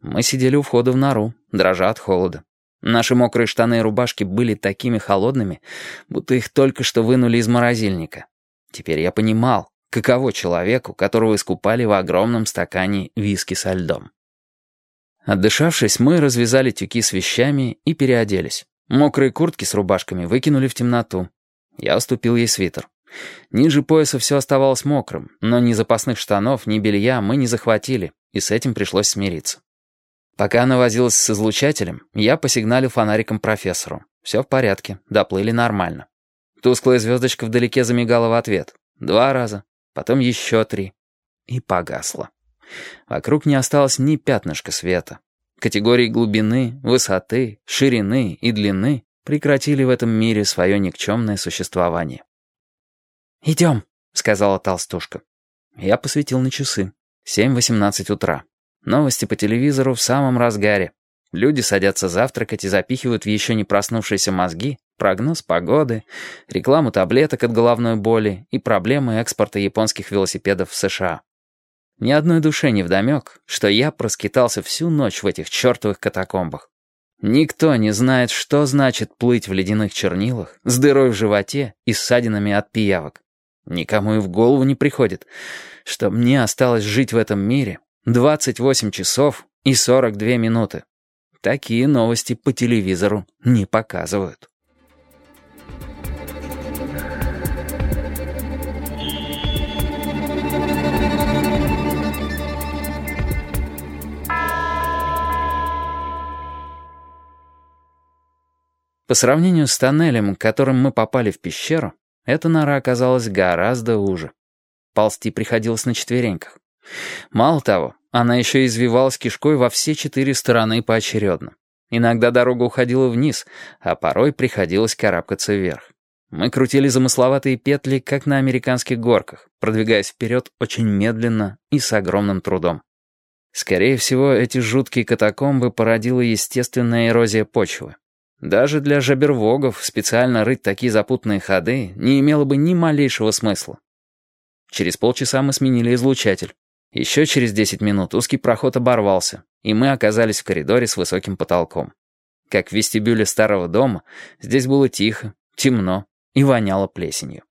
Мы сидели у входа в нору, дрожа от холода. Наши мокрые штаны и рубашки были такими холодными, будто их только что вынули из морозильника. Теперь я понимал, каково человеку, которого искупали в огромном стакане виски со льдом. Отдышавшись, мы развязали тюки с вещами и переоделись. Мокрые куртки с рубашками выкинули в темноту. Я уступил ей свитер. Ниже пояса все оставалось мокрым, но ни запасных штанов, ни белья мы не захватили, и с этим пришлось смириться. Пока она возилась с излучателем, я посигналил фонариком профессору. Все в порядке, доплыли нормально. Тусклая звездочка вдалеке замигала в ответ. Два раза, потом еще три. И погасла. Вокруг не осталось ни пятнышка света. Категории глубины, высоты, ширины и длины прекратили в этом мире свое никчемное существование. «Идем», — сказала толстушка. Я посветил на часы. Семь восемнадцать утра. Новости по телевизору в самом разгаре. Люди садятся завтракать и запихивают в еще не проснувшиеся мозги прогноз погоды, рекламу таблеток от головной боли и проблемы экспорта японских велосипедов в США. Ни одной душе не вдомек, что я проскитался всю ночь в этих чертовых катакомбах. Никто не знает, что значит плыть в ледяных чернилах, с дырой в животе и ссадинами от пиявок. Никому и в голову не приходит, что мне осталось жить в этом мире 28 часов и 42 минуты. Такие новости по телевизору не показывают. По сравнению с тоннелем, которым мы попали в пещеру, эта нора оказалась гораздо уже. Ползти приходилось на четвереньках. Мало того, она еще извивалась кишкой во все четыре стороны поочередно. Иногда дорога уходила вниз, а порой приходилось карабкаться вверх. Мы крутили замысловатые петли, как на американских горках, продвигаясь вперед очень медленно и с огромным трудом. Скорее всего, эти жуткие катакомбы породила естественная эрозия почвы. Даже для жабервогов специально рыть такие запутанные ходы не имело бы ни малейшего смысла. Через полчаса мы сменили излучатель. Еще через 10 минут узкий проход оборвался, и мы оказались в коридоре с высоким потолком. Как в вестибюле старого дома, здесь было тихо, темно и воняло плесенью.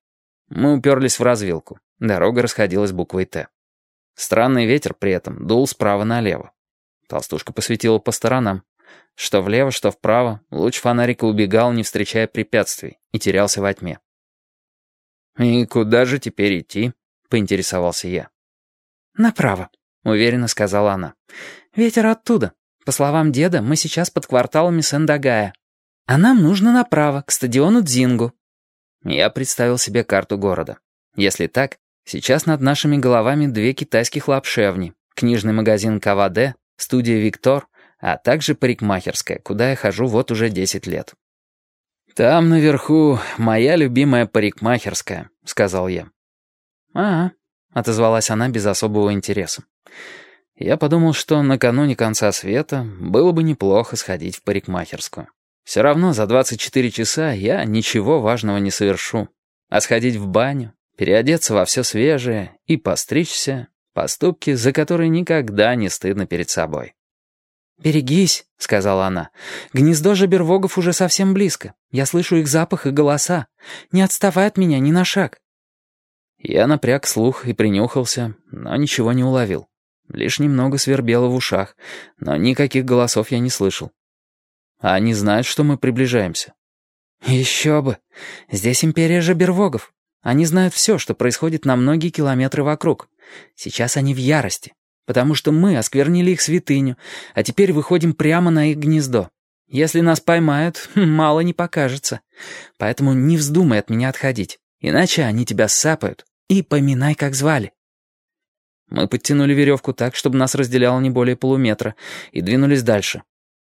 Мы уперлись в развилку. Дорога расходилась буквой «Т». Странный ветер при этом дул справа налево. Толстушка посветила по сторонам. Что влево, что вправо, луч фонарика убегал, не встречая препятствий, и терялся во тьме. «И куда же теперь идти?» — поинтересовался я. «Направо», — уверенно сказала она. «Ветер оттуда. По словам деда, мы сейчас под кварталами Сендагая. А нам нужно направо, к стадиону Дзингу». Я представил себе карту города. Если так, сейчас над нашими головами две китайских лапшевни, книжный магазин КВД, студия «Виктор», а также парикмахерская, куда я хожу вот уже 10 лет. «Там наверху моя любимая парикмахерская», — сказал я. «А, — отозвалась она без особого интереса. Я подумал, что накануне конца света было бы неплохо сходить в парикмахерскую. Все равно за 24 часа я ничего важного не совершу. А сходить в баню, переодеться во все свежее и постричься — поступки, за которые никогда не стыдно перед собой. «Берегись», — сказала она. «Гнездо жабервогов уже совсем близко. Я слышу их запах и голоса. Не отставай от меня ни на шаг». Я напряг слух и принюхался, но ничего не уловил. Лишь немного свербело в ушах, но никаких голосов я не слышал. А они знают, что мы приближаемся. Еще бы. Здесь империя жабервогов. Они знают все, что происходит на многие километры вокруг. Сейчас они в ярости, потому что мы осквернили их святыню, а теперь выходим прямо на их гнездо. Если нас поймают, мало не покажется. Поэтому не вздумай от меня отходить, иначе они тебя сапают. И поминай, как звали». Мы подтянули веревку так, чтобы нас разделяло не более полуметра, и двинулись дальше.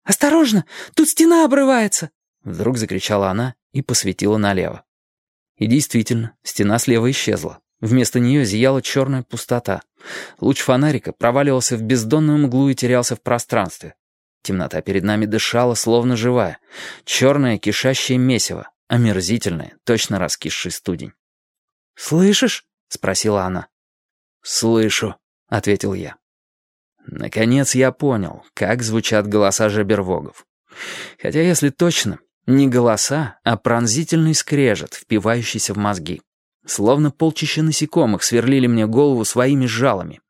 «Осторожно! Тут стена обрывается!» Вдруг закричала она и посветила налево. И действительно, стена слева исчезла. Вместо нее зияла черная пустота. Луч фонарика проваливался в бездонную мглу и терялся в пространстве. Темнота перед нами дышала, словно живая. Черное кишащее месиво, омерзительное, точно раскисший студень. «Слышишь?» — спросила она. «Слышу», — ответил я. Наконец я понял, как звучат голоса жабервогов. Хотя, если точно, не голоса, а пронзительный скрежет, впивающийся в мозги. Словно полчища насекомых сверлили мне голову своими жалами.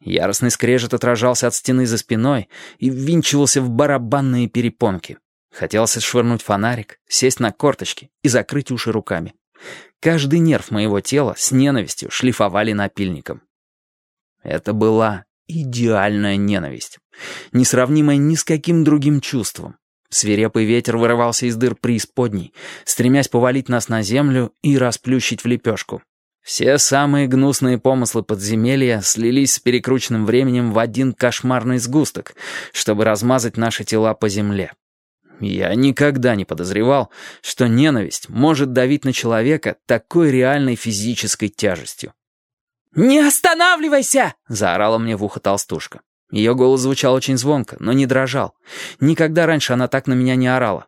Яростный скрежет отражался от стены за спиной и ввинчивался в барабанные перепонки. Хотелось швырнуть фонарик, сесть на корточки и закрыть уши руками. Каждый нерв моего тела с ненавистью шлифовали напильником. Это была идеальная ненависть, несравнимая ни с каким другим чувством. Свирепый ветер вырывался из дыр преисподней, стремясь повалить нас на землю и расплющить в лепешку. Все самые гнусные помыслы подземелья слились с перекрученным временем в один кошмарный сгусток, чтобы размазать наши тела по земле. Я никогда не подозревал, что ненависть может давить на человека такой реальной физической тяжестью. «Не останавливайся!» — заорала мне в ухо толстушка. Ее голос звучал очень звонко, но не дрожал. Никогда раньше она так на меня не орала.